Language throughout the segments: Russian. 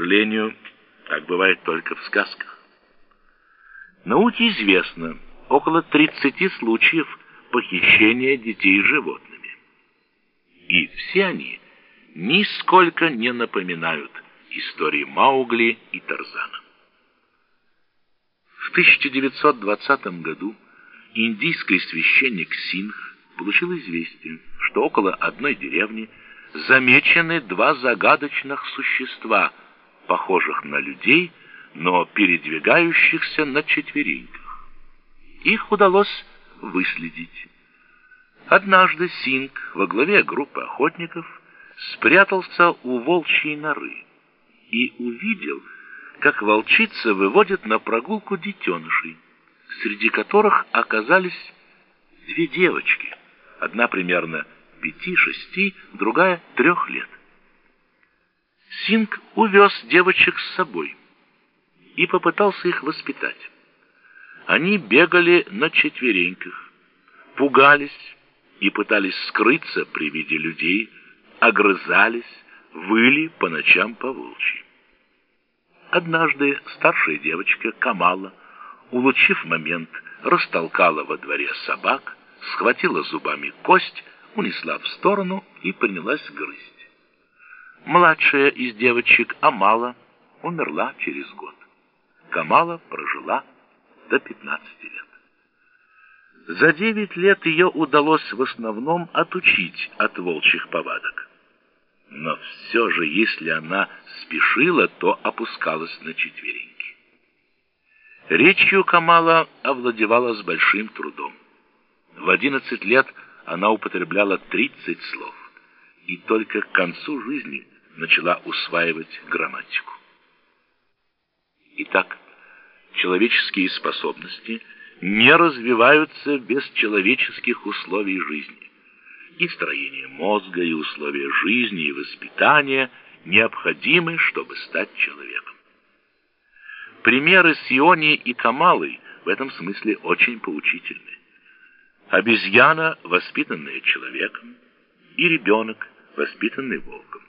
сожалению, так бывает только в сказках. Науке известно около 30 случаев похищения детей животными. И все они нисколько не напоминают истории Маугли и Тарзана. В 1920 году индийский священник Сингх получил известие, что около одной деревни замечены два загадочных существа, похожих на людей, но передвигающихся на четвереньках. Их удалось выследить. Однажды Синг во главе группы охотников спрятался у волчьей норы и увидел, как волчица выводит на прогулку детенышей, среди которых оказались две девочки, одна примерно пяти-шести, другая трех лет. Синг увез девочек с собой и попытался их воспитать. Они бегали на четвереньках, пугались и пытались скрыться при виде людей, огрызались, выли по ночам по волчьи. Однажды старшая девочка Камала, улучив момент, растолкала во дворе собак, схватила зубами кость, унесла в сторону и принялась грызть. Младшая из девочек Амала умерла через год. Камала прожила до 15 лет. За девять лет ее удалось в основном отучить от волчьих повадок. Но все же, если она спешила, то опускалась на четвереньки. Речью Камала овладевала с большим трудом. В одиннадцать лет она употребляла тридцать слов и только к концу жизни начала усваивать грамматику. Итак, человеческие способности не развиваются без человеческих условий жизни и строение мозга, и условия жизни, и воспитания необходимы, чтобы стать человеком. Примеры Сиони и Камалы в этом смысле очень поучительны. Обезьяна, воспитанная человеком, и ребенок, воспитанный волком.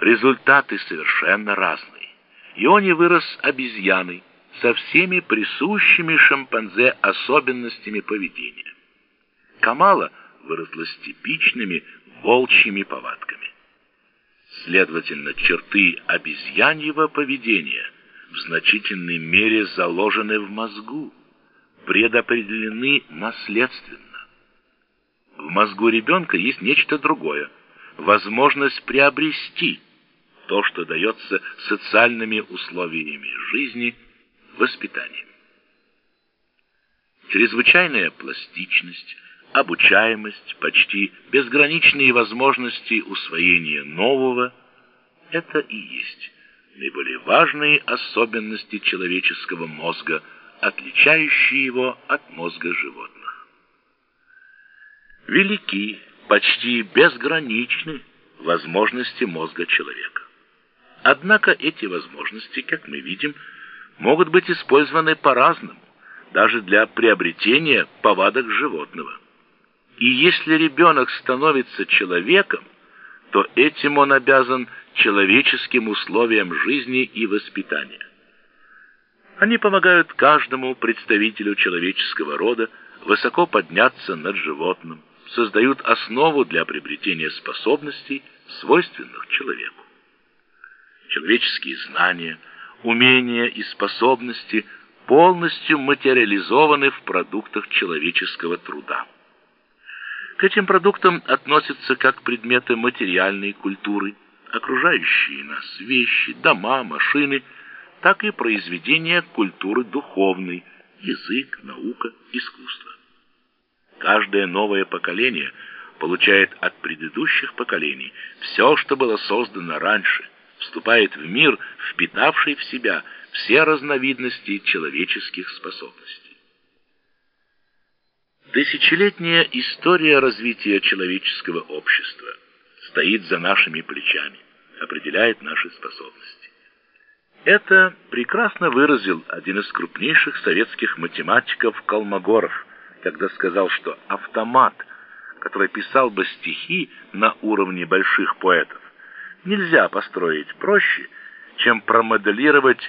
Результаты совершенно разные. Иони вырос обезьяной со всеми присущими шимпанзе особенностями поведения. Камала – выросла с типичными волчьими повадками. Следовательно, черты обезьяньего поведения в значительной мере заложены в мозгу, предопределены наследственно. В мозгу ребенка есть нечто другое – возможность приобрести то, что дается социальными условиями жизни, воспитанием. Чрезвычайная пластичность – обучаемость, почти безграничные возможности усвоения нового – это и есть наиболее важные особенности человеческого мозга, отличающие его от мозга животных. Велики, почти безграничны возможности мозга человека. Однако эти возможности, как мы видим, могут быть использованы по-разному, даже для приобретения повадок животного. И если ребенок становится человеком, то этим он обязан человеческим условиям жизни и воспитания. Они помогают каждому представителю человеческого рода высоко подняться над животным, создают основу для приобретения способностей, свойственных человеку. Человеческие знания, умения и способности полностью материализованы в продуктах человеческого труда. К этим продуктам относятся как предметы материальной культуры, окружающие нас вещи, дома, машины, так и произведения культуры духовной, язык, наука, искусство. Каждое новое поколение получает от предыдущих поколений все, что было создано раньше, вступает в мир, впитавший в себя все разновидности человеческих способностей. Тысячелетняя история развития человеческого общества стоит за нашими плечами, определяет наши способности. Это прекрасно выразил один из крупнейших советских математиков Колмогоров, когда сказал, что автомат, который писал бы стихи на уровне больших поэтов, нельзя построить проще, чем промоделировать